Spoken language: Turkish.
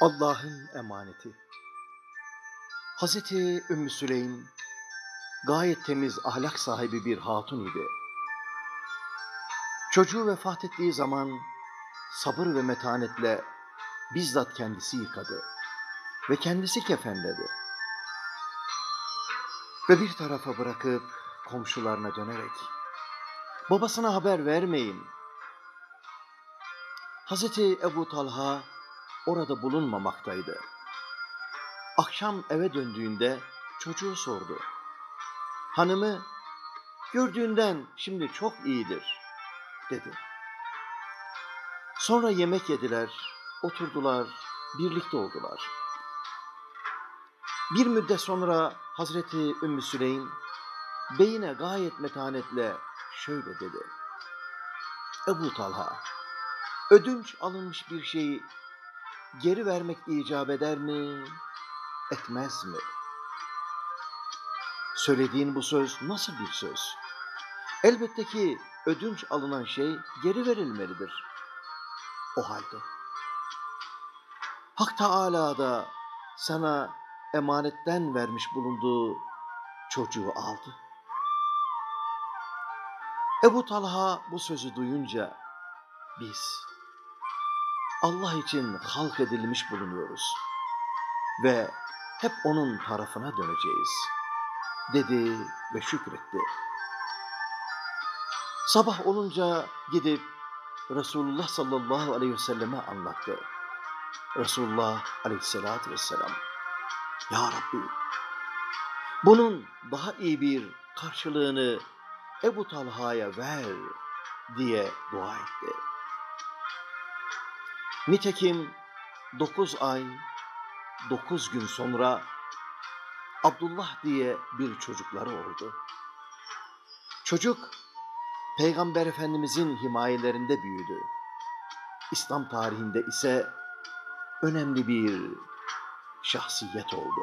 Allah'ın emaneti. Hazreti Ümmü Süleym gayet temiz ahlak sahibi bir hatun idi. Çocuğu vefat ettiği zaman sabır ve metanetle bizzat kendisi yıkadı ve kendisi kefenledi. Ve bir tarafa bırakıp komşularına dönerek babasına haber vermeyin. Hazreti Ebu Talha orada bulunmamaktaydı. Akşam eve döndüğünde çocuğu sordu. Hanımı gördüğünden şimdi çok iyidir dedi. Sonra yemek yediler, oturdular, birlikte oldular. Bir müddet sonra Hazreti Ümmü Süleym beyine gayet metanetle şöyle dedi. Ebu Talha, ödünç alınmış bir şeyi geri vermek icap eder mi, etmez mi? Söylediğin bu söz nasıl bir söz? Elbette ki ödünç alınan şey geri verilmelidir. O halde Hak Teâlâ da sana emanetten vermiş bulunduğu çocuğu aldı. Ebu Talha bu sözü duyunca biz Allah için halk edilmiş bulunuyoruz ve hep onun tarafına döneceğiz dedi ve şükretti. Sabah olunca gidip Resulullah sallallahu aleyhi ve selleme anlattı. Resulullah aleyhissalatü vesselam Ya Rabbi bunun daha iyi bir karşılığını Ebu Talha'ya ver diye dua etti. Nitekim dokuz ay, dokuz gün sonra Abdullah diye bir çocukları oldu. Çocuk Peygamber Efendimizin himayelerinde büyüdü. İslam tarihinde ise önemli bir şahsiyet oldu.